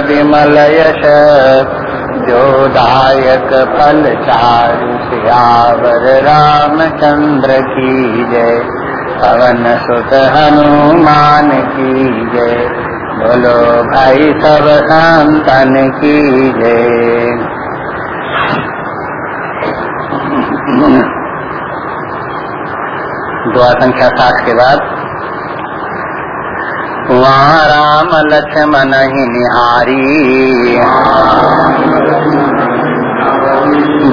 विमल यश जो दायक फल चारु सियावर रामचंद्र की जय। पवन सुत हनुमान की जय। बोलो भाई सब संतन की जय। दुआ संख्या साठ के बाद वहाँ राम लक्ष्मण ही निहारी।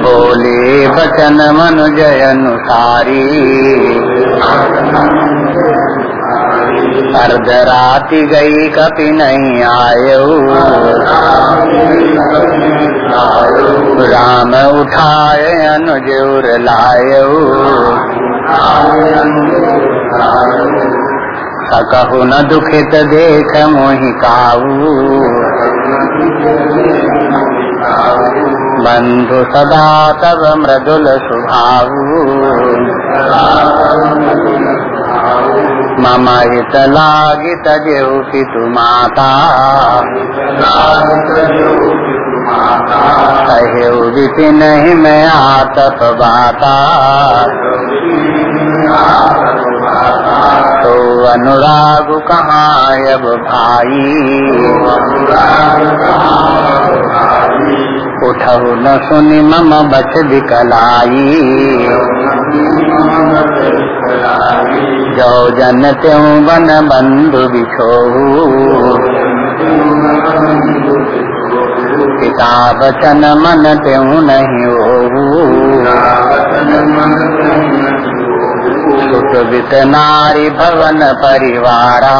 बोले, बचन मनुजय अनुसारी। अर्ध राति गई, कपि नहीं आयो। राम उठाए अनुजूर लायो। सकहु न दुखित देख मोहि काऊ। बंधु सदा तब मृदुल सुभाऊ। मम हित लागित जेऊ पितु माता। कहेऊ विपिन मैं आतप बाता। तो अनुराग कहाँ अब भाई? उठऊ न सुनि मम बच दिकलाई जो जन त्यों बन बंधु बिछो पिता बचन मन त्यों नहीं सुत वित नारी भवन परिवारा।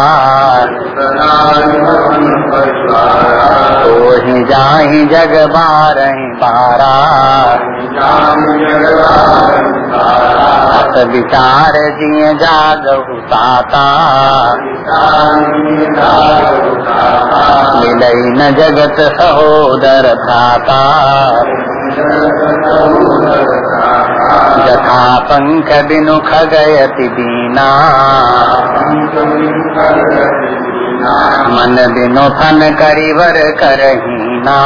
तो ही जाही जग बारही बारा अत विचार जिय जागहु ताता मिलई न जगत सहोदर भ्राता। जथा पंख बिनु खगयति दीना। मन बिनु फन करिवर करहीना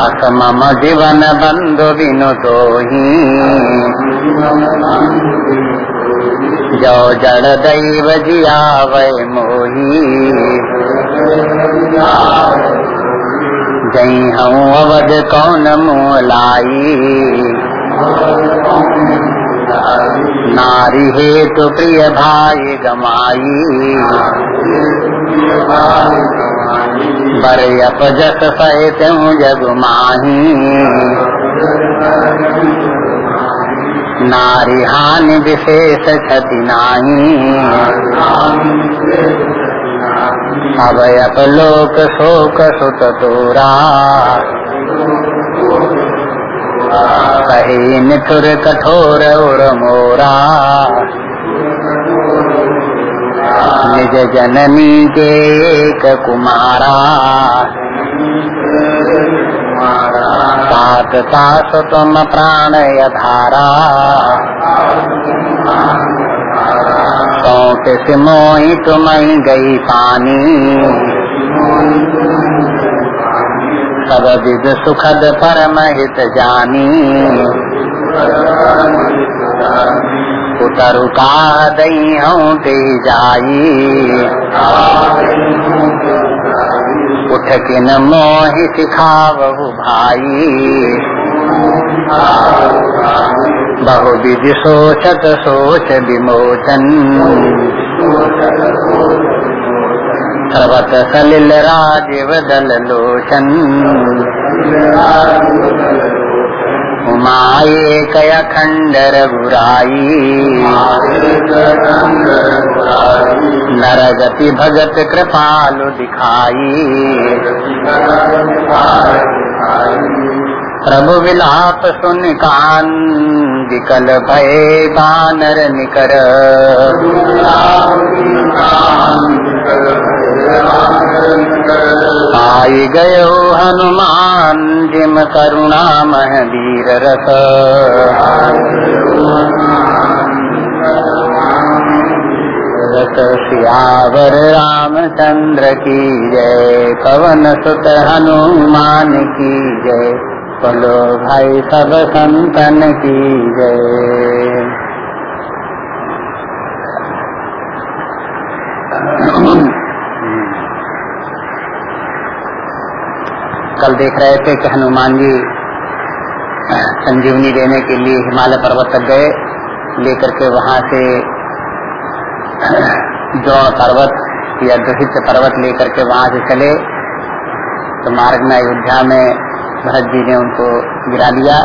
अस मम जीवन बंधु बिनु तो ही। जो जड़ दैव जियावै मोही। जई हूँ, अवध कौन मुँह लाई नारी हेतु प्रिय भाई गमाई। बर अपजस जग माही। नारी हानि विशेष क्षति नाही। अब अपलोक शोक सुत तोरा कही निठुर कठोर उर मोरा निज जननी के एक कुमारा सात सास तुम प्राण यधारा सौत सिमोही तुम गई पानी। सब विद सुखद परम हित जानी। उतरु का दई हूँ ते जाई। उठ के न मोहि सिखावहु भाई। बहु विधि सोचत सोच विमोचन। सर्वत सलिल राजीव लोचन उमाये कय खंडर बुराई नरगति भगत कृपालु दिखाई। प्रभु विलाप सुन कान विकल भय बानर निकर। आई गयो हनुमान जिम करुणा मह वीर रस। रस सियावर रामचंद्र की जय, पवन सुत हनुमान की जय। बोलो भाई सब संतन की जय। कल देख रहे थे कि हनुमान जी संजीवनी देने के लिए हिमालय पर्वत तक गए, लेकर के वहाँ से द्रोण पर्वत या दुहित पर्वत लेकर के वहाँ से चले। तो मार्ग में अयोध्या में भरत जी ने उनको गिरा दिया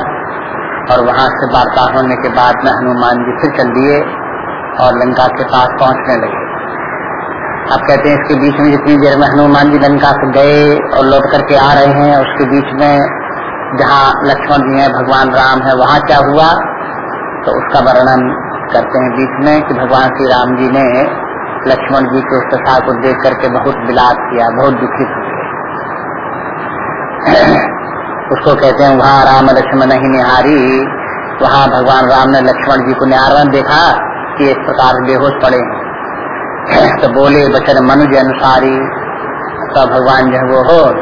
और वहाँ से वार्ता होने के बाद में हनुमान जी फिर चल दिए और लंका के पास पहुँचने लगे। आप कहते हैं इसके बीच में जितनी देर में हनुमान जी लंका से गए और लौट करके आ रहे हैं, उसके बीच में जहाँ लक्ष्मण जी हैं, भगवान राम है, वहाँ क्या हुआ? तो उसका वर्णन करते हैं बीच में कि भगवान श्री राम जी ने लक्ष्मण जी के उस दशा को देख करके बहुत विलास किया, बहुत दुखित हुए उसको कहते हैं, वहाँ राम लक्ष्मण नहीं निहारी। वहाँ भगवान राम ने लक्ष्मण जी को निहारण देखा कि इस प्रकार बेहोश पड़े तो बोले, बचन मनुज अनुसारी। तो भगवान जो वो हो,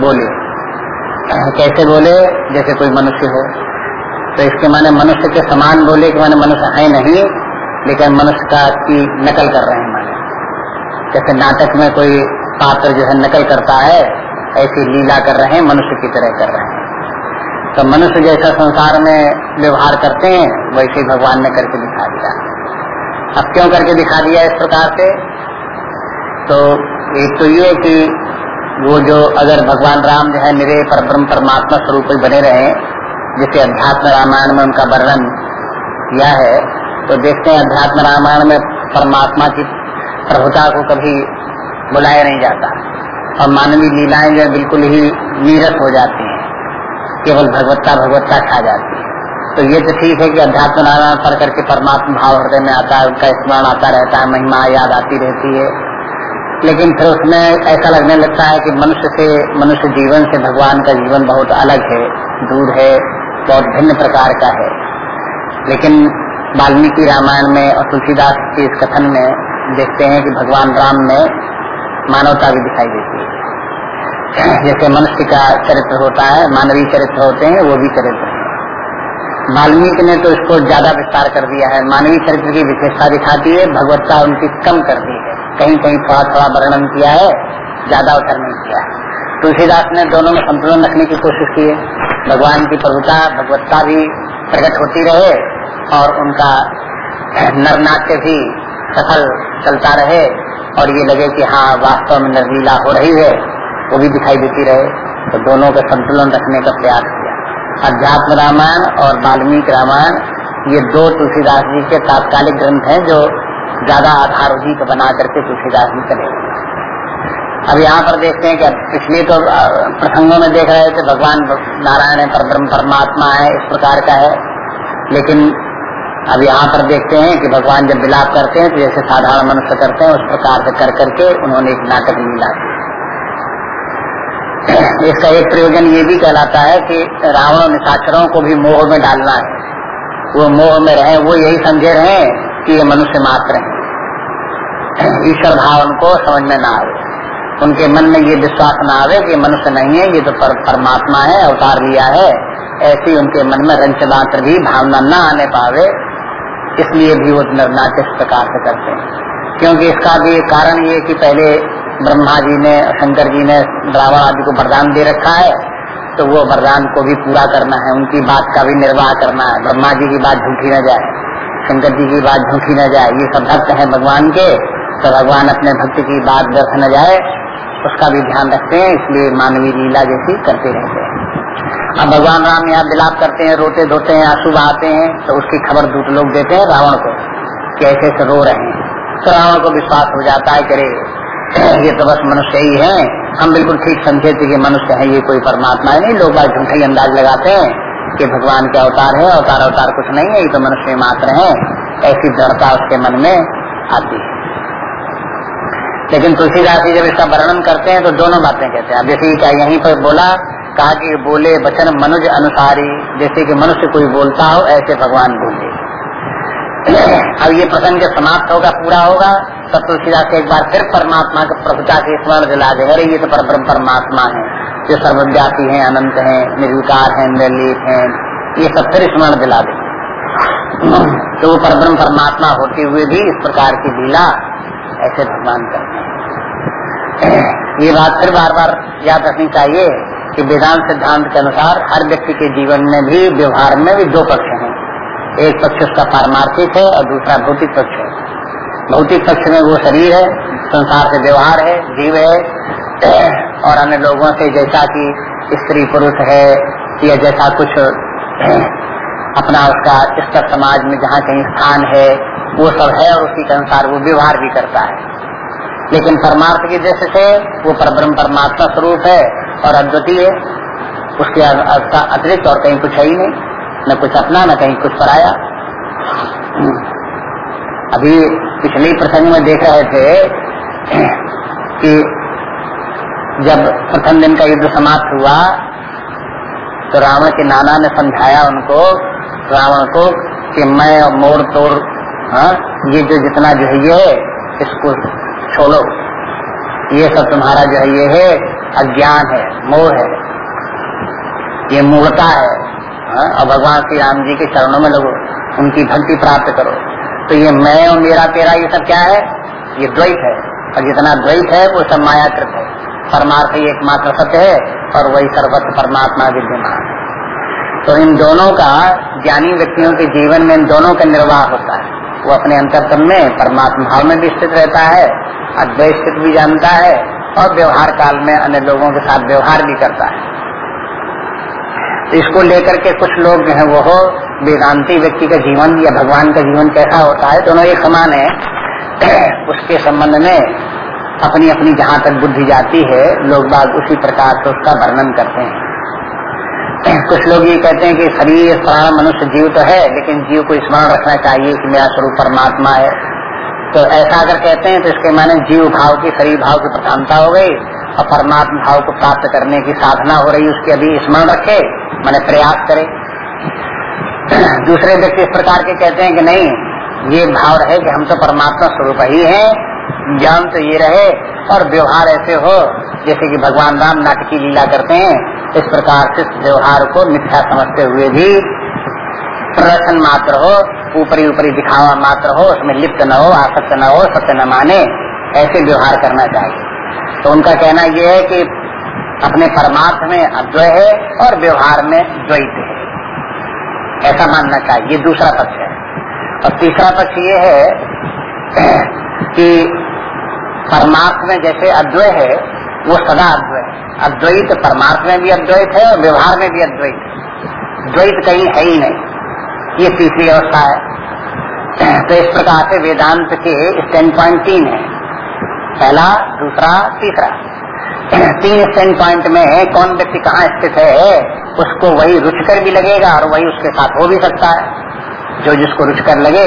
बोले। कैसे बोले? जैसे कोई मनुष्य हो। तो इसके माने मनुष्य के समान बोले कि माने मनुष्य है नहीं, लेकिन मनुष्य का की नकल कर रहे हैं माने। जैसे नाटक में कोई पात्र जो है नकल करता है ऐसी लीला कर रहे हैं, मनुष्य की तरह कर रहे हैं। तो मनुष्य जैसा संसार में व्यवहार करते हैं, वैसे भगवान ने करके दिखा दिया। अब क्यों करके दिखा दिया इस प्रकार से? तो एक तो ये कि वो जो अगर भगवान राम जो है निरे पर ब्रह्म परमात्मा स्वरूप बने रहे, जैसे अध्यात्म रामायण में उनका वर्णन किया है तो देखते हैं अध्यात्म रामायण में परमात्मा की प्रभुता को कभी बुलाया नहीं जाता। और मानवीय लीलाएँ जो बिल्कुल ही नीरस हो जाती हैं, केवल भगवत्ता भगवत्ता खा जाती है। तो ये तो ठीक है कि अध्यात्म नारायण पढ़ करके परमात्मा भाव हृदय में आता है, उनका स्मरण आता रहता है, महिमा, याद आती रहती है। लेकिन फिर उसमें ऐसा लगने लगता है कि मनुष्य से, मनुष्य जीवन से भगवान का जीवन बहुत अलग है, दूर है बहुत भिन्न प्रकार का है। लेकिन वाल्मीकि रामायण में और तुलसीदास के इस कथन में देखते हैं कि भगवान राम में मानवता भी दिखाई देती है। जैसे मनुष्य का चरित्र होता है, मानवीय चरित्र होते हैं, वो भी चरित्र वाल्मीकि ने तो इसको ज़्यादा विस्तार कर दिया है। मानवीय चरित्र की विशेषता दिखाती है, भगवत्ता उनकी कम कर दी है। कहीं कहीं थोड़ा थोड़ा वर्णन किया है, ज़्यादा उतर नहीं किया है। तुलसीदास ने दोनों में संतुलन रखने की कोशिश की है। भगवान की प्रभुता, भगवत्ता भी प्रकट होती रहे और उनका नरनाट्य भी सफल चलता रहे। और ये लगे कि हाँ वास्तव में निर्लीला हो रही है, वो भी दिखाई देती रहे। तो दोनों का संतुलन रखने का प्रयास किया। अध्यात्म रामायण और वाल्मीकि रामायण, ये दो तुलसीदास जी के तात्कालिक ग्रंथ हैं जो ज़्यादा आधारोहित बना करके तुलसीदास जी चले अब यहाँ पर देखते हैं कि पिछले तो प्रसंगों में देख रहे थे, भगवान नारायण है, पर ब्रह्म परमात्मा है, इस प्रकार का है। लेकिन अब यहाँ पर देखते हैं कि भगवान जब विलाप करते हैं तो जैसे साधारण मनुष्य करते हैं उस प्रकार से कर करके उन्होंने एक नाटक लीला की इसका एक प्रयोजन ये भी कहलाता है कि रावण निशाचरों को भी मोह में डालना है। वो मोह में रहे वो यही समझे रहे कि ये मनुष्य मात्र है। ईश्वर भाव उनको समझ में ना आवे उनके मन में ये विश्वास ना आवे कि मनुष्य नहीं है ये तो पर, परमात्मा है अवतार लिया है। ऐसी उनके मन में रंच भी भावना न आने पावे। इसलिए भी वो निर्नाट्य इस प्रकार से करते हैं। क्योंकि इसका भी कारण ये कि पहले ब्रह्मा जी ने, शंकर जी ने रावण आदि को वरदान दे रखा है तो वो वरदान को भी पूरा करना है, उनकी बात का भी निर्वाह करना है। ब्रह्मा जी की बात झूठी न जाए, शंकर जी की बात झूठी न जाए, ये सब भक्त है भगवान के तो भगवान अपने भक्त की बात व्यर्थ न जाए, उसका भी ध्यान रखते हैं, इसलिए मानवीय लीला जैसी करते रहते हैं। अब भगवान राम यहाँ विलाप करते हैं, रोते धोते हैं, आँसू बहाते हैं तो उसकी खबर दूत लोग देते हैं रावण को कि ऐसे रो रहे हैं। तो रावण को विश्वास हो जाता है करे ये तो बस मनुष्य ही है। हम बिल्कुल ठीक समझे थे कि मनुष्य है, ये कोई परमात्मा है नहीं। लोग बात झूठे अंदाज लगाते हैं कि भगवान के अवतार है, अवतार अवतार कुछ नहीं है, ये तो मनुष्य मात्र है। ऐसी दृढ़ता उसके मन में आती है। लेकिन तुलसीदास जी जब इसका वर्णन करते हैं तो दोनों बातें कहते हैं। अब जैसे यहीं पर बोला कहा कि बोले वचन मनुज अनुसारी, जैसे कि मनुष्य कोई बोलता हो, ऐसे भगवान बोले। अब ये प्रसंग जब समाप्त होगा, पूरा होगा, तब तुलसीदास एक बार फिर परमात्मा के प्रभुता के स्मरण दिला दे अरे, ये तो पर परमात्मा है, जो सर्वव्यापी है, अनंत है, निर्विकार है, निर्लिप है, ये सब फिर स्मरण दिला दे तो वो परब्रह्म परमात्मा होते हुए भी इस प्रकार की लीला ऐसे भगवान करते हैं। ये बात फिर बार बार याद रखनी चाहिए। कि वेदांत सिद्धांत के अनुसार हर व्यक्ति के जीवन में भी, व्यवहार में भी दो पक्ष हैं। एक पक्ष उसका पारमार्थिक है और दूसरा भौतिक पक्ष है। भौतिक पक्ष में वो शरीर है, संसार से व्यवहार है, जीव है। और अन्य लोगों से जैसा कि स्त्री पुरुष है या जैसा कुछ अपना उसका स्तर समाज में जहाँ कहीं स्थान है, वो सब है और उसी के अनुसार वो व्यवहार भी करता है। लेकिन परमार्थ की दृष्टि से वो परब्रह्म परमात्मा स्वरूप है। और अद्वितीय उसके अतिरिक्त और कहीं कुछ है ही नहीं। न कुछ अपना, न कहीं कुछ पराया। अभी पिछले प्रसंग में देख रहे थे कि जब प्रथम दिन का युद्ध समाप्त हुआ तो रावण के नाना ने समझाया उनको, रावण को कि मैं मोड़ तोड़ हाँ ये जो जितना जो है ये इसको छोड़ो। ये सब तुम्हारा जो है ये है अज्ञान है, मोह है। ये मूर्ता है। हाँ? और भगवान श्री राम जी के चरणों में लगो, उनकी भक्ति प्राप्त करो। तो ये मैं और मेरा तेरा, ये सब क्या है? ये द्वैत है। और जितना द्वैत है, वो सब मायाकृत है। परमार्थ ही एकमात्र सत्य है, और वही सर्वत्र परमात्मा विद्यमान है। तो इन दोनों का, ज्ञानी व्यक्तियों के जीवन में इन दोनों का निर्वाह होता है। वो अपने अंतरतम में परमात्मा भाव में भी स्थित रहता है अद्वैत भी जानता है और व्यवहार काल में अन्य लोगों के साथ व्यवहार भी करता है। तो इसको लेकर के कुछ लोग जो है वो वेदांति व्यक्ति का जीवन या भगवान का जीवन कैसा होता है, दोनों तो एक समान है। उसके संबंध में अपनी अपनी जहाँ तक बुद्धि जाती है, लोग बाग उसी प्रकार से उसका वर्णन करते हैं। कुछ लोग ये कहते हैं कि शरीर, प्राण, मनुष्य जीव तो है, लेकिन जीव को स्मरण रखना चाहिए कि मेरा स्वरूप परमात्मा है। तो ऐसा अगर कहते हैं तो इसके माने जीव भाव की, शरीर भाव की प्रधानता हो गई, और परमात्मा भाव को प्राप्त करने की साधना हो रही, उसके अभी स्मरण रखे, मैंने प्रयास करे। दूसरे व्यक्ति इस प्रकार के कहते हैं कि नहीं, ये भाव रहे कि हम तो परमात्मा स्वरूप ही हैं, ज्ञान तो ये रहे, और व्यवहार ऐसे हो, जैसे कि भगवान राम नाटकी लीला करते हैं, इस प्रकार से व्यवहार को मिथ्या समझते हुए भी प्रदर्शन मात्र हो, ऊपरी ऊपरी दिखावा मात्र हो, उसमें लिप्त न हो, आसक्त न हो, सत्य न माने, ऐसे व्यवहार करना चाहिए। तो उनका कहना यह है कि अपने परमार्थ में अद्वय है और व्यवहार में द्वैत है। ऐसा मानना चाहिए दूसरा पक्ष है। और तीसरा पक्ष ये है कि परमार्थ में जैसे अद्वय है, वो सदा अद्वय अद्वैत परमार्थ में भी अद्वैत है और व्यवहार में भी अद्वैत द्वैत कहीं है ही नहीं। ये तीसरी अवस्था है। तो इस प्रकार से वेदांत के स्टैंड पॉइंट तीन है। पहला, दूसरा, तीसरा। तीन स्टैंड पॉइंट में है, कौन व्यक्ति कहाँ स्थित है, उसको वही रुचकर भी लगेगा और वही उसके साथ हो भी सकता है। जो जिसको रुचकर लगे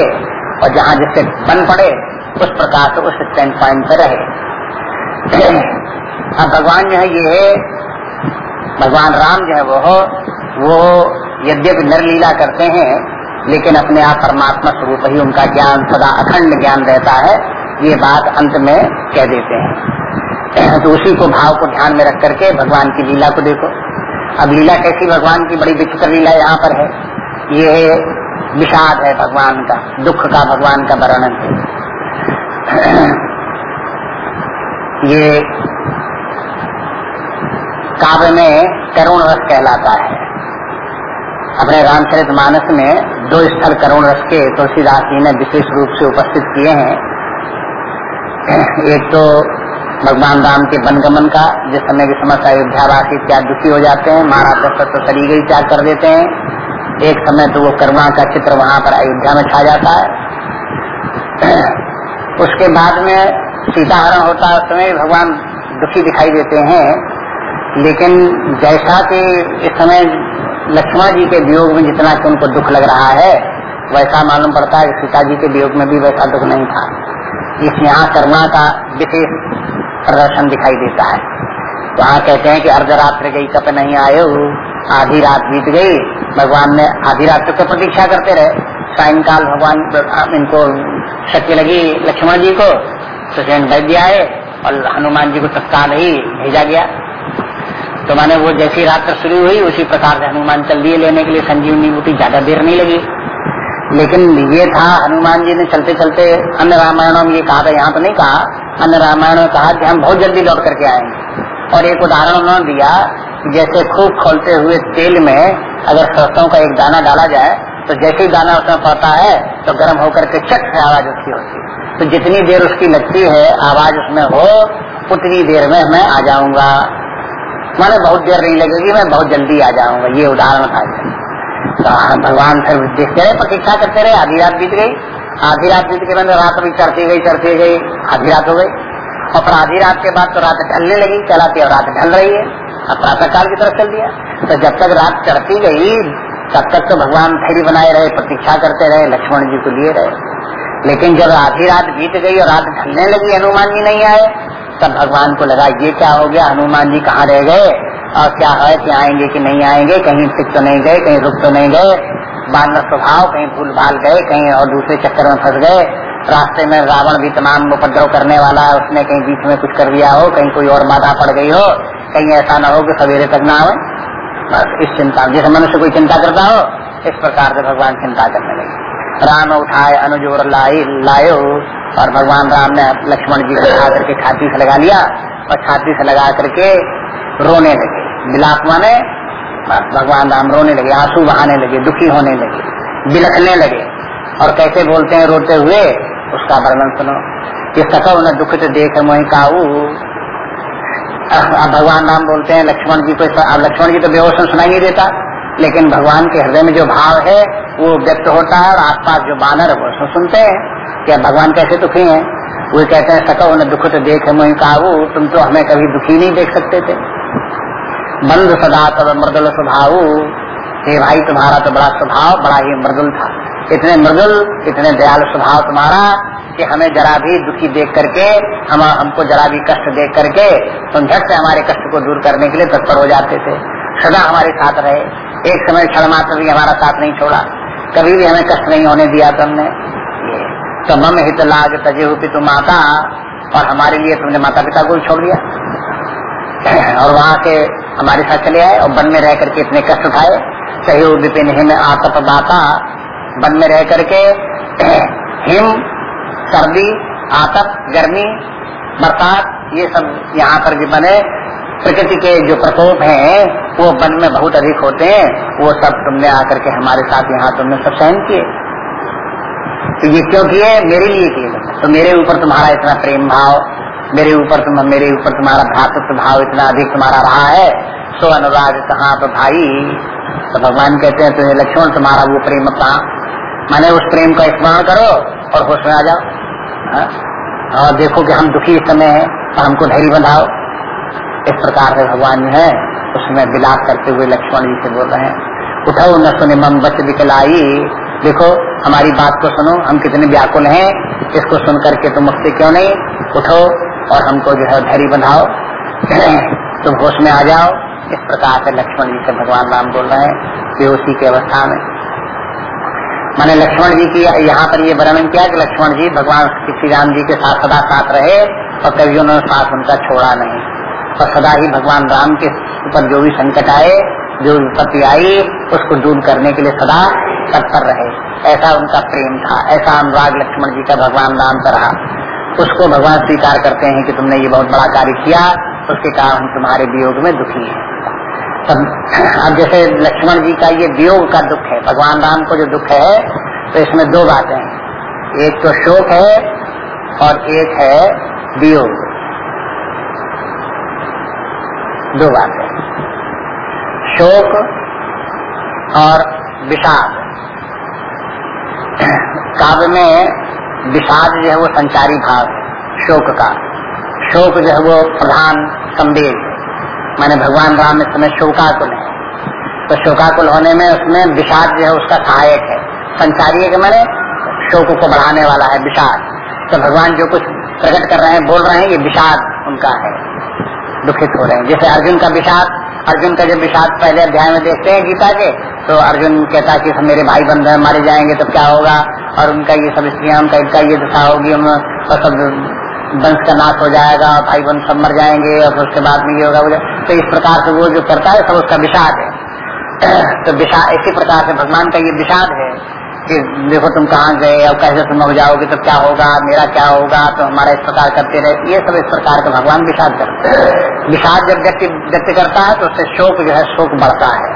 और जहाँ जिससे बन पड़े, उस प्रकार से उस स्टैंड पॉइंट पर रहे। अब भगवान जो है, ये भगवान राम जो है, वो वो यद्यपि नरलीला करते हैं लेकिन अपने आप परमात्मा स्वरूप ही उनका ज्ञान सदा अखंड ज्ञान रहता है, ये बात अंत में कह देते हैं। तो उसी को भाव को ध्यान में रख करके भगवान की लीला को देखो। अब लीला कैसी? भगवान की बड़ी विचित्र लीला यहाँ पर है। ये विषाद है भगवान का, दुख का भगवान का वर्णन ये काव्य में करुण रस कहलाता है। अपने रामचरित मानस में दो स्थल करुण रस के तुलसीदास जी ने विशेष रूप से उपस्थित किए हैं। एक तो भगवान राम के वनगमन का, जिस समय की समस्त अयोध्यावासी त्याग दुखी हो जाते हैं, महाराज दशरथ तो गई त्याग कर देते हैं। एक समय तो वो करुणा का चित्र वहाँ पर अयोध्या में छा जाता है। उसके बाद में सीताहरण होता है, उस समय भगवान दुखी दिखाई देते हैं। लेकिन जैसा कि इस समय लक्ष्मण जी के वियोग में जितना कि उनको दुख लग रहा है, वैसा मालूम पड़ता है कि सीता जी के वियोग में भी वैसा दुख नहीं था। इस यहाँ करुणा का विशेष प्रदर्शन दिखाई देता है। वहाँ कहते हैं कि अर्धरात्र गई, कप नहीं आए, आधी रात बीत गई। भगवान ने आधी रात तक तो प्रतीक्षा करते रहे। सायंकाल भगवान, इनको शक्ति लगी लक्ष्मण जी को। स्वयं वैद्य आए और हनुमान जी को तत्काल ही भेजा गया। तो माने वो जैसी रात्र शुरू हुई, उसी प्रकार से हनुमान चल दिए लेने के लिए संजीवनी बूटी ज़्यादा देर नहीं लगी। लेकिन ये था, हनुमान जी ने चलते चलते अन्य रामायणों में ये कहा था, यहाँ तो नहीं कहा, अन्य रामायण में कहा कि हम बहुत जल्दी लौट करके आएँगे। और एक उदाहरण उन्होंने दिया, जैसे खूब खोलते हुए तेल में अगर सरसों का एक दाना डाला जाए तो जैसे ही दाना उसमें पड़ता है तो गर्म होकर के चट से आवाज़ उसकी होती है। तो जितनी देर उसकी लगती है, आवाज़ उसमें हो, उतनी देर में मैं आ जाऊँगा। मैंने बहुत देर नहीं लगेगी, मैं बहुत जल्दी आ जाऊँगा। ये उदाहरण था। तो भगवान फिर देखते रहे, प्रतीक्षा करते रहे, आधी रात बीत गई। आधी रात बीत गई, मैंने रात भी चढ़ती गई चढ़ती गई, आधी रात हो गई। और फिर आधी रात के बाद तो रात ढलने लगी, चलाती और रात ढल रही है। अब प्रातः काल की तरफ़ चल दिया। तो जब तक रात चढ़ती गई, तब तक तो भगवान धैर्य बनाए रहे, प्रतीक्षा करते रहे, लक्ष्मण जी को लिए रहे। लेकिन जब आधी रात बीत गई और रात ढलने लगी, हनुमान जी नहीं आए तब भगवान को लगा, ये क्या हो गया? हनुमान जी कहाँ रह गए? और क्या है? कि आएँगे कि नहीं आएँगे? कहीं टिक तो नहीं गए, कहीं रुक तो नहीं गए? बानर स्वभाव, कहीं भूल भाल गए, कहीं और दूसरे चक्कर में फंस गए? रास्ते में रावण भी तमाम उपद्रव करने वाला है, उसने कहीं बीच में कुछ कर दिया हो, कहीं कोई और बाधा पड़ गई हो, कहीं ऐसा न हो कि सवेरे तक ना आवे? बस इस चिंता, जैसे मनुष्य कोई चिंता करता हो, इस प्रकार से भगवान चिंता करने लगे। राम उठाए अनुजोर लाई, लायो, और भगवान राम ने लक्ष्मण जी को उठा करके छाती से लगा लिया, और छाती से लगा करके रोने लगे। बिलाप माने भगवान राम रोने लगे, आँसू बहाने लगे, दुखी होने लगे, बिलखने लगे। और कैसे बोलते हैं, रोते हुए, उसका वर्णन सुनो। कि सको न दुख देख मोहि काऊ। भगवान राम बोलते हैं, लक्ष्मण जी को लक्ष्मण जी तो बेहोश सुनाई नहीं देता। लेकिन भगवान के हृदय में जो भाव है, वो व्यक्त होता है और आसपास जो बानर है, वो सुनते हैं कि भगवान कैसे दुखी हैं। वो कहते हैं सको न दुख तो देख मोहि काबू तुम तो हमें कभी दुखी नहीं देख सकते थे। बंद सदा तब मृदुल स्वभाव। हे भाई, तुम्हारा तो बड़ा स्वभाव, बड़ा ही मृदुल था। इतने मृदुल, इतने दयालु स्वभाव तुम्हारा कि हमें जरा भी दुखी देख करके, हम, हमको जरा भी कष्ट देख करके, तुम झट से हमारे कष्ट को दूर करने के लिए तत्पर हो जाते थे। सदा हमारे साथ रहे। एक समय क्षण मात्र भी हमारा साथ नहीं छोड़ा। कभी भी हमें कष्ट नहीं होने दिया तुमने। तो मम हित लाग तजे तुम माता, और हमारे लिए तुमने माता पिता को छोड़ दिया। और वहाँ से हमारे साथ चले आए और वन में रह करके इतने कष्ट उठाए। सहयोग विपिन हिम आतप दाता वन में रह करके हिम, सर्दी, आतप, गर्मी, बरसात, ये सब यहाँ पर भी बने। प्रकृति के जो प्रकोप हैं, वो वन में बहुत अधिक होते हैं। वो सब तुमने आकर के हमारे साथ यहाँ तुमने सब सहन किए। तो ये क्यों किए? मेरे लिए किए। तो मेरे ऊपर तुम्हारा इतना प्रेम भाव, मेरे ऊपर तुम, मेरे ऊपर तुम्हारा भ्रातृत्व भाव इतना अधिक तुम्हारा रहा है। सो अनुराग कहाँ तो भाई? तो भगवान कहते हैं, तुम्हें लक्ष्मण, तुम्हारा वो प्रेम कहा मैंने उस प्रेम का स्मरण करो और होश में आ जाओ। हाँ? और देखो कि हम दुखी इस समय है और हमको धैर्य बंधाओ। इस प्रकार से भगवान जो है, उसमें विलास करते हुए लक्ष्मण जी से बोल रहे हैं। उठो न सुने मम बच बिकलाई देखो, हमारी बात को सुनो, हम कितने व्याकुल हैं, इसको सुन करके तुम मुझसे क्यों नहीं? उठो और हमको जो है धैर्य बंधाओ। तुम होश में आ जाओ। इस प्रकार से लक्ष्मण जी से भगवान राम बोल रहे हैं बेहोशी की अवस्था में। मैंने लक्ष्मण जी की यहाँ पर ये वर्णन किया कि लक्ष्मण जी भगवान श्री राम जी के साथ सदा साथ रहे और कभी उन्होंने साथ उनका छोड़ा नहीं। और सदा ही भगवान राम के ऊपर जो भी संकट आए, जो विपत्ति आई, उसको दूर करने के लिए सदा तत्पर रहे। ऐसा उनका प्रेम था, ऐसा अनुराग लक्ष्मण जी का भगवान राम का रहा। उसको भगवान स्वीकार करते हैं कि तुमने ये बहुत बड़ा कार्य किया, उसके कारण हम तुम्हारे वियोग में दुखी हैं। अब जैसे लक्ष्मण जी का ये वियोग का दुख है, भगवान राम को जो दुख है तो इसमें दो बातें एक तो शोक है और एक है वियोग। दो बातें। शोक और विषाद। काव्य में विषाद जो है वो संचारी भाव शोक का। शोक जो है वो प्रधान संवेद माने भगवान राम इस समय शोकाकुल है। तो शोकाकुल होने में उसमें विषाद जो है उसका सहायक है। संचारी है मैंने शोक को बढ़ाने वाला है, विषाद। तो भगवान जो कुछ प्रकट कर रहे हैं, बोल रहे हैं, ये विषाद उनका है। दुखित हो रहे हैं। जैसे अर्जुन का विषाद, अर्जुन का जब विषाद पहले अध्याय में देखते हैं गीता के तो अर्जुन कहता कि सब मेरे भाई बंधु मारे जाएँगे तो क्या होगा? और उनका ये सब स्त्रियाँ, उनका इनका ये दशा होगी हम और सब वंश का नाश हो जाएगा, और भाई बंधु सब मर जाएँगे, और उसके बाद में ये होगा तो इस प्रकार से वो जो करता है, सब उसका विषाद है। तो विषाद इसी प्रकार से भगवान का ये विषाद है। कि देखो तुम कहाँ गए और कैसे तुम हो जाओगे तो क्या होगा, मेरा क्या होगा तो हमारा इस प्रकार करते रहे। ये सब इस प्रकार का भगवान विषाद करते विषाद जब व्यक्ति व्यक्ति करता है तो उससे शोक जो है, शोक बढ़ता है।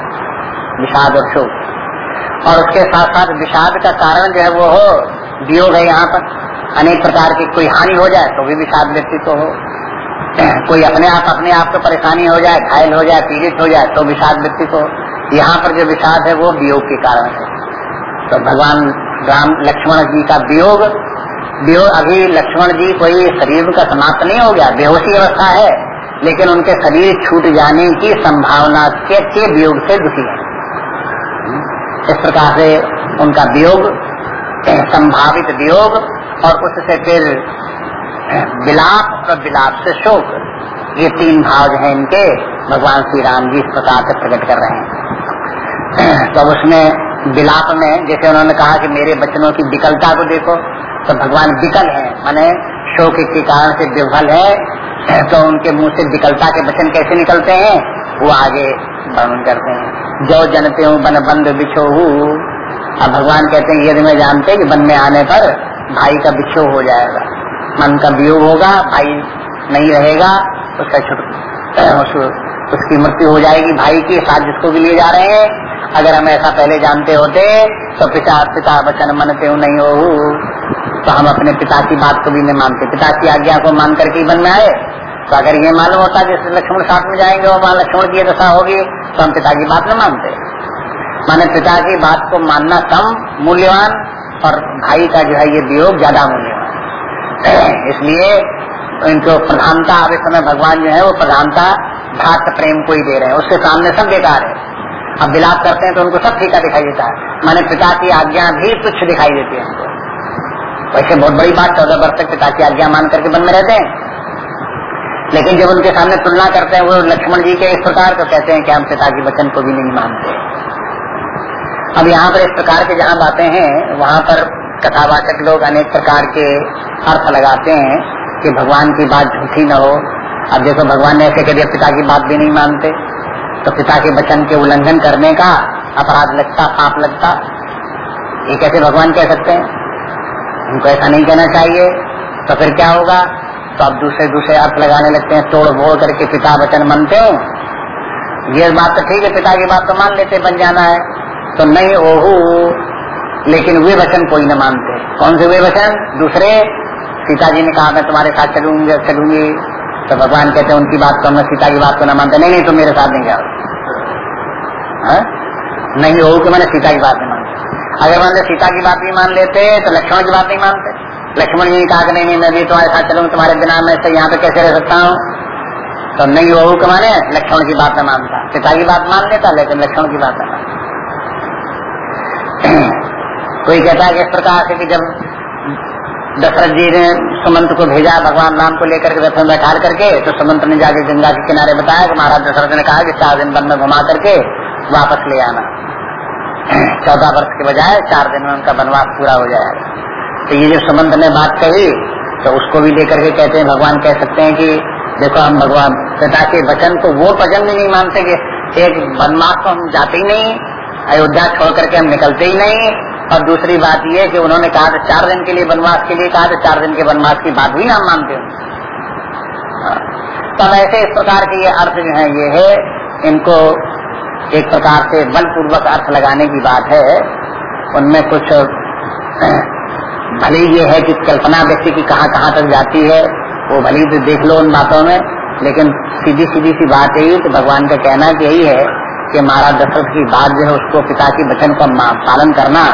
विषाद और शोक। और उसके साथ साथ विषाद का कारण जो है, वो हो, वियोग है यहाँ पर। अनेक प्रकार की कोई हानि हो जाए तो भी विषाद व्यक्ति को हो। कोई अपने आप अपने आप को परेशानी हो जाए, घायल हो जाए, पीड़ित हो जाए तो विषाद व्यक्ति को। यहाँ पर जो विषाद है, वो वियोग के कारण है। तो भगवान राम लक्ष्मण जी का वियोग वियोग अभी लक्ष्मण जी कोई शरीर का समाप्त नहीं हो गया बेहोशी अवस्था है लेकिन उनके शरीर छूट जाने की संभावना के, के वियोग से दुखी है। इस प्रकार से उनका वियोग संभावित वियोग और उससे फिर विलाप और विलाप से शोक ये तीन भाव जो है इनके भगवान श्री राम जी इस प्रकार से प्रकट कर रहे हैं। तो उसमें विलाप में, जैसे उन्होंने कहा कि मेरे बचनों की विकलता को देखो तो भगवान विकल है। माने शोक के कारण से विफल है तो उनके मुँह से विकलता के वचन कैसे निकलते हैं? वो आगे वर्णन करते हैं। जो जनते हूँ, बन बंद बिछो अब भगवान कहते हैं, यदि मैं जानते कि वन में आने पर भाई का बिछो हो जाएगा। मन का वियोग होगा, भाई नहीं रहेगा उसका छुट उसकी मृत्यु हो जाएगी भाई की, साथ जिसको भी लिए जा रहे हैं। अगर हम ऐसा पहले जानते होते तो पिता पिता वचन मनते हूँ नहीं हो तो हम अपने पिता की बात को भी नहीं मानते। पिता की आज्ञा को मान करके ही वन में आए। तो अगर ये मालूम होता जैसे लक्ष्मण साथ में जाएँगे और वहाँ लक्ष्मण की दशा होगी तो हम पिता की बात न मानते। माने पिता की बात को मानना कम मूल्यवान और भाई का जो है ये वियोग ज़्यादा मूल्यवान। इसलिए इनको प्रधानता, अब इस समय भगवान जो है वो प्रधानता भक्त प्रेम को ही दे रहे हैं, उसके सामने सब बेकार है। अब विलाप करते हैं तो उनको सब फीका दिखाई देता है। माने पिता की आज्ञा भी तुच्छ दिखाई देती है उनको वैसे बहुत बड़ी बात चौदह वर्ष तक पिता की आज्ञा मान करके बन में रहते हैं। लेकिन जब उनके सामने तुलना करते हैं, वो लक्ष्मण जी के इस प्रकार को कहते हैं कि हम पिता के वचन को भी नहीं मानते। अब यहाँ पर इस प्रकार के जहाँ बातें हैं, वहाँ पर कथावाचक लोग अनेक प्रकार के अर्थ लगाते हैं कि भगवान की बात झूठी न हो अब देखो भगवान ने ऐसे कह दिया पिता की बात भी नहीं मानते। तो पिता के वचन के उल्लंघन करने का अपराध लगता, पाप लगता। ये कैसे भगवान कह सकते हैं? उनको ऐसा नहीं कहना चाहिए। तो फिर क्या होगा? तो अब दूसरे दूसरे अर्थ लगाने लगते हैं, तोड़ बोड़ करके पिता वचन मानते हैं। ये बात तो ठीक है पिता की बात तो मान लेते, बन जाना है। तो नहीं ओहू, लेकिन वे वचन कोई न मानते। कौन से वे वचन? दूसरे। सीता जी ने कहा, मैं तुम्हारे साथ चलूँगी चलूँगी तो भगवान कहते हैं, उनकी बात को मैं सीता की बात को न मानते। नहीं नहीं, तुम मेरे साथ नहीं जाओ। हाँ? नहीं ओहू कि मैंने सीता की बात नहीं मानते अगर मान सीता की बात नहीं मान लेते तो लक्ष्मण की बात नहीं मानते। लक्ष्मण जी ने कहा कि नहीं मैं भी तुम्हारे साथ चलूँगा तुम्हारे बिना मैं यहाँ पे कैसे रह सकता हूँ? तो नहीं वो के माने, लक्ष्मण की बात न मानता। पिता की बात मान लेता, लेकिन लक्ष्मण की बात न मानता। कोई कहता है कि इस प्रकार से कि जब दशरथ जी ने सुमंत को भेजा, भगवान राम को लेकर के रथ में बैठा करके तो सुमंत ने जाके गंगा के किनारे बताया कि महाराज दशरथ ने कहा कि चार दिन वन में घुमा करके वापस ले आना। चौदह वर्ष के बजाय चार दिन में उनका वनवास पूरा हो जाएगा। तो ये जो सुमंत ने बात कही तो उसको भी लेकर के कहते हैं, भगवान कह सकते हैं कि देखो हम भगवान, पिता के वचन को वो वचन नहीं मानते कि एक वनवास तो हम जाते ही नहीं, अयोध्या छोड़ करके हम निकलते ही नहीं और दूसरी बात ये कि उन्होंने कहा था, चार दिन के लिए वनवास के लिए कहा था, चार दिन के वनवास की बात भी ना मानते हो। तब ऐसे इस प्रकार के ये अर्थ जो है, ये है, इनको एक प्रकार से बलपूर्वक अर्थ लगाने की बात है। उनमें कुछ भले ये है कि कल्पना व्यक्ति की कहाँ कहाँ तक जाती है, वो भले तो देख लो उन बातों में, लेकिन सीधी सीधी सी बात यही तो भगवान का कहना यही है कि महाराज दशरथ की बात जो है, उसको पिता की वचन का पालन करना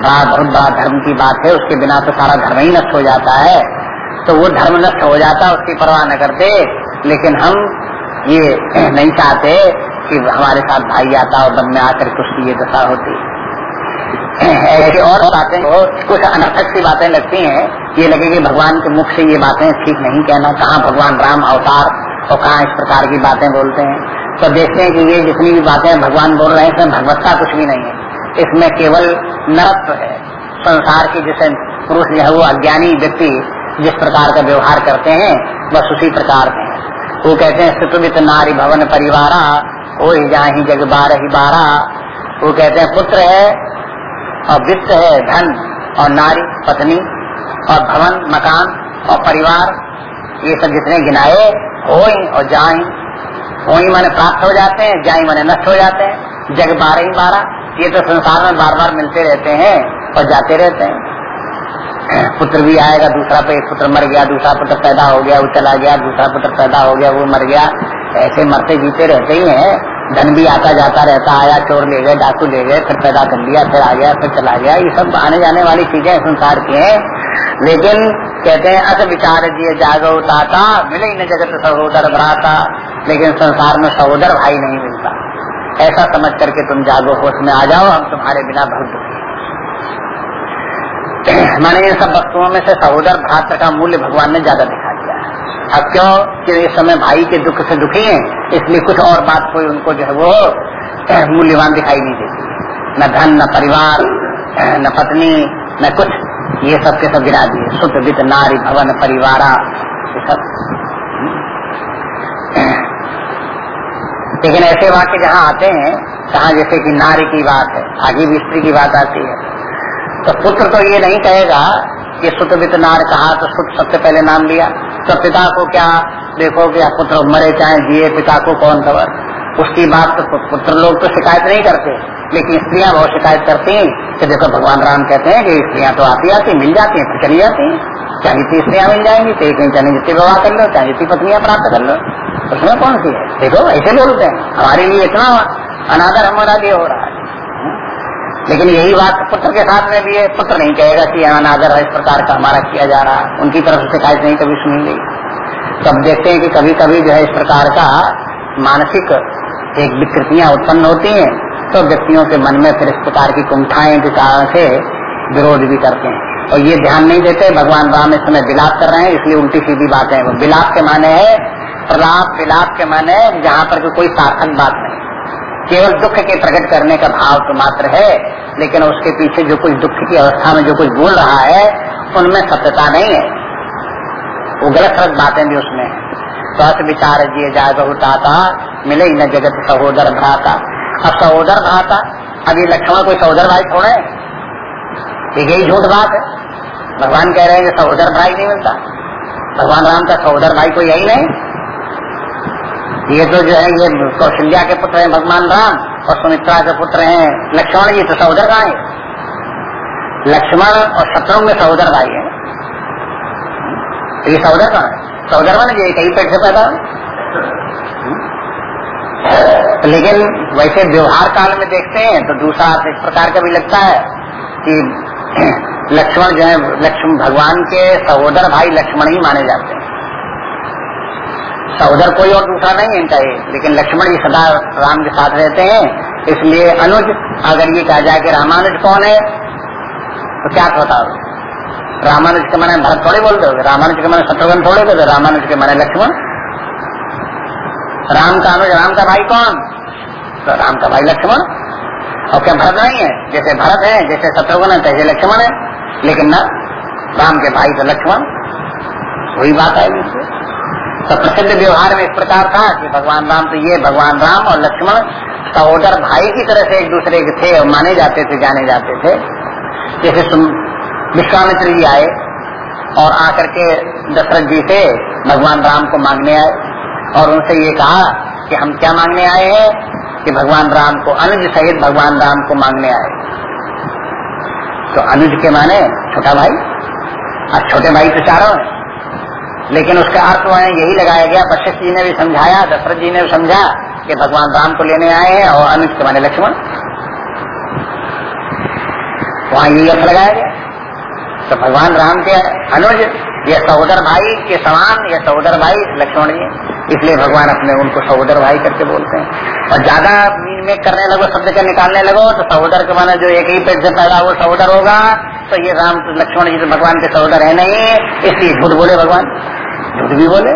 बड़ा बहुत बड़ा धर्म की बात है, उसके बिना तो सारा धर्म ही नष्ट हो जाता है। तो वो धर्म नष्ट हो जाता, उसकी परवाह न करते। लेकिन हम ये नहीं चाहते कि हमारे साथ भाई आता और बन में आकर के उसकी ये दशा होती। ऐसी और बातें कुछ अनर्थक सी बातें लगती हैं। ये लगे कि भगवान के मुख से ये बातें ठीक नहीं कहना, कहाँ भगवान राम अवतार और कहाँ इस प्रकार की बातें बोलते हैं। तो देखते हैं कि ये जितनी भी बातें भगवान बोल रहे हैं, इसमें भगवत्ता कुछ भी नहीं है। इसमें केवल नरत्व है। संसार के जैसे पुरुष जो है वो अज्ञानी व्यक्ति जिस प्रकार का व्यवहार करते हैं, बस उसी प्रकार के वो कहते हैं सुतुमित नारी भवन परिवारा हो ही जा ही जग बार ही बारा। वो कहते हैं, पुत्र है और वित्त है, धन और नारी, पत्नी और भवन, मकान और परिवार। ये सब जितने गिनाए हो और जाए हो माने प्राप्त हो जाते हैं जाई माने नष्ट हो जाते हैं। जग बारह ही बारह ये तो संसार में बार बार मिलते रहते हैं और जाते रहते हैं। पुत्र भी आएगा, दूसरा पे पुत्र मर गया, दूसरा पुत्र पैदा हो गया, वो चला गया, दूसरा पुत्र पैदा हो गया, वो मर गया। ऐसे मरते जीते रहते ही हैं। धन भी आता जाता रहता, आया, चोर ले गए, डाकू ले गए, फिर पैदा कर लिया, फिर आ गया, फिर चला गया। ये सब आने जाने वाली चीज़ें संसार की हैं। लेकिन कहते हैं अस विचार दिए जागो, ताता, मिले ही न जगत सहोदर, भ्राता। लेकिन संसार में सहोदर भाई नहीं ऐसा समझ करके तुम जागो, होश में आ जाओ, हम तुम्हारे बिना बहुत दुखी माने इन सब वस्तुओं में से सहोदर भ्रात्र का मूल्य भगवान ने ज़्यादा दिखा दिया अब क्यों कि इस समय भाई के दुख से दुखी हैं, इसलिए कुछ और बात कोई उनको जो है वो मूल्यवान दिखाई नहीं देती। न धन, न परिवार, न पत्नी, न कुछ। ये सब के सब गिरा दिए। वित्त नारी, भवन, परिवारा, ये सब। लेकिन ऐसे वाक्य जहाँ आते हैं, जहाँ जैसे कि नारी की बात है, आगे भी स्त्री की बात आती है। तो पुत्र तो ये नहीं कहेगा कि सुत वित्त नार कहा तो सुत सबसे पहले नाम लिया। तो पिता को क्या देखो कि पुत्र मरे चाहे जिए, पिता को कौन खबर? उसकी बात तो पुत्र लोग तो शिकायत नहीं करते। लेकिन स्त्रियाँ बहुत शिकायत करती हैं कि देखो भगवान राम कहते हैं कि स्त्रियाँ तो आती आती, मिल जाती हैं फिर चली जाती हैं। चाहे जितनी स्त्रियाँ मिल जाएँगी तो चाहे जितनी विवाह कर लो, चाहे जितनी पत्नियाँ प्राप्त कर लो। उसमें कौन सी है? देखो, ऐसे बोलते हैं। हमारे लिए इतना अनादर हमारा लिए हो रहा है। लेकिन यही बात पुत्र के साथ में भी है। पुत्र नहीं कहेगा कि अनादर है, इस प्रकार का हमारा किया जा रहा है। उनकी तरफ़ से शिकायत नहीं, कभी सुनी गई तो हम देखते हैं कि कभी कभी जो है इस प्रकार का मानसिक एक विकृतियाँ उत्पन्न होती हैं तो व्यक्तियों के मन में फिर इस प्रकार की कुंठाएँ के कारण से विरोध भी करते हैं। और ये ध्यान नहीं देते, भगवान राम इस समय विलाप कर रहे हैं, इसलिए उल्टी सीधी बात विलाप के माने है प्रलाप विलाप के माने जहाँ पर कोई सार्थक बात नहीं। केवल दुख के प्रकट करने का भाव तो मात्र है, लेकिन उसके पीछे जो कुछ दुख की अवस्था में जो कुछ बोल रहा है, उनमें सत्यता नहीं है। वो गलत गलत बातें भी उसमें है। तो विचार जिए जाए मिले न जगत सहोदर भ्राता। अब सहोदर भ्राता, अब ये लक्ष्मण कोई सहोदर भाई थोड़े एक यही झूठ बात है। भगवान कह रहे हैं कि सहोदर भाई नहीं मिलता। भगवान राम का सहोदर भाई कोई यही नहीं। ये तो जो है, ये कौशल्या के पुत्र हैं, भगवान राम और सुमित्रा के पुत्र हैं, लक्ष्मण जी तो सहोदर भाई। लक्ष्मण और शत्रु में सहोदर भाई है। तो ये सहोदर कहाँ है? सहोदर मान ये कई पेट से पैदा तो लेकिन वैसे व्यवहार काल में देखते हैं तो दूसरा इस प्रकार का भी लगता है कि लक्ष्मण जो है लक्ष्मण भगवान के सहोदर भाई लक्ष्मण ही माने जाते हैं। सहोदर कोई और दूसरा नहीं है इनका ये, लेकिन लक्ष्मण ही सदा राम के साथ रहते हैं, इसलिए अनुज अगर ये कहा जाए कि रामानुज कौन है? तो क्या बताओ? रामानुज के माने भरत थोड़े बोल दोगे रामानुज के माने शत्रुघ्न थोड़े बोलते रामानुज के माने लक्ष्मण। राम का अनुज, राम का भाई कौन? तो राम का भाई लक्ष्मण। और क्या भरत नहीं है? जैसे भरत है, जैसे शत्रुघ्न है, तैसे लक्ष्मण है। लेकिन न, राम के भाई तो लक्ष्मण। वही बात है तो प्रसिद्ध व्यवहार में इस प्रकार था कि भगवान राम तो ये, भगवान राम और लक्ष्मण सहोदर भाई की तरह से एक दूसरे के थे और माने जाते थे, जाने जाते थे। जैसे विश्वामित्र जी आए और आकर के दशरथ जी से भगवान राम को मांगने आए और उनसे ये कहा कि हम क्या मांगने आए हैं कि भगवान राम को, अनुज सहित भगवान राम को मांगने आए। तो अनुज के माने, छोटा भाई और छोटे भाई तो चारों लेकिन उसका अर्थ वह यही लगाया गया, वशिष्ठ जी ने भी समझाया, दशरथ जी ने भी समझा कि भगवान राम को लेने आए हैं और अनुज के माने लक्ष्मण। वहाँ यही अर्थ लगाया गया। तो भगवान राम के अनुज, ये सहोदर भाई के समान, ये सहोदर भाई लक्ष्मण जी। इसलिए भगवान अपने उनको सहोदर भाई करके बोलते हैं। और ज़्यादा मीन में करने लगो, शब्द का निकालने लगो तो सहोदर के माना जो एक ही पेट से पैदा वो सहोदर होगा तो ये राम, लक्ष्मण जी तो भगवान के सहोदर है नहीं, इसलिए झूठ बोले भगवान। झूठ भी बोले।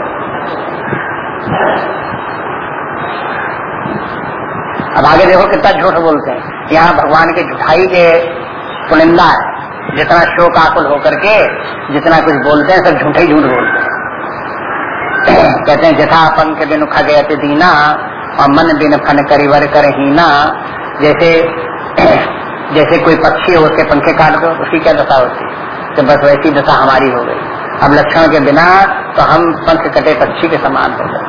अब आगे देखो कितना झूठ बोलते हैं। यहाँ भगवान की झुठाई के पुनिंदा है। जितना शोक आकुल होकर के जितना कुछ बोलते हैं, सब झूठे झूठ बोलते हैं। कहते हैं, जथा पंख बिन गए दीना और मन बिन फन करीवर कर हीना। जैसे जैसे कोई पक्षी हो उसके पंखे काट दो उसकी क्या दशा होती है। तो बस वैसी दशा हमारी हो गई। अब लक्षण के बिना तो हम पंख कटे पक्षी के समान हो गए।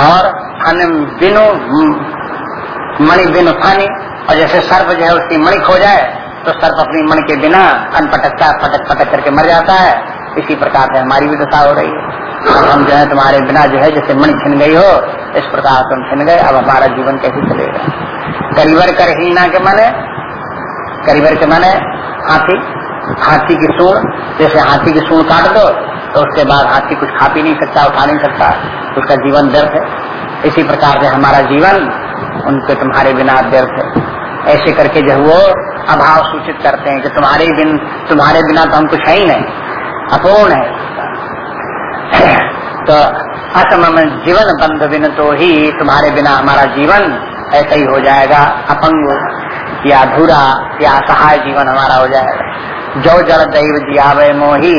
और बिनु, मणि बिनु फन, और जैसे सर्प जो है उसकी मणि खो जाए तो सर्प अपनी मणि के बिना फन पटकता पटक पटक करके मर जाता है। इसी प्रकार से हमारी भी दशा हो रही है। अब हम जो है तुम्हारे बिना जो है जैसे मणि छिन गई हो, इस प्रकार तुम छिन गए, अब हमारा जीवन कैसे चलेगा? करीबर कर ही ना के माने करीबर के माने हाथी हाथी की सूण जैसे हाथी की सूण काट दो तो उसके बाद हाथी कुछ खा पी नहीं सकता, उठा नहीं सकता, उसका जीवन व्यर्थ है। इसी प्रकार से हमारा जीवन, उनके तुम्हारे बिना व्यर्थ है। ऐसे करके जो वो अभाव सूचित करते हैं कि तुम्हारे बिन, तुम्हारे बिना तो हम कुछ है ही नहीं, अपूर्ण है। तो असम जीवन बंध बिन तो ही तुम्हारे बिना हमारा जीवन ऐसा ही हो जाएगा, अपंग या अधूरा या असहाय जीवन हमारा हो जाएगा। जो जड़ दैव जियावे मोही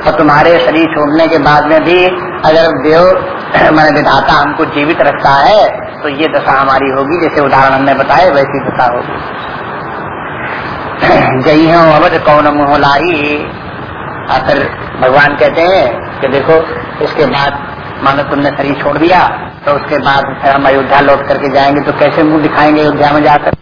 तो तुम्हारे शरीर छोड़ने के बाद में भी अगर देव, मैंने विधाता हमको जीवित रखता है तो ये दशा हमारी होगी, जैसे उदाहरण हमने बताए वैसी दशा होगी। जई हो, अवध कौन मोह लाई? भगवान कहते हैं कि देखो, इसके बाद मानो तुमने शरीर छोड़ दिया तो उसके बाद फिर हम अयोध्या लौट करके जाएँगे तो कैसे मुँह दिखाएँगे अयोध्या में जाकर?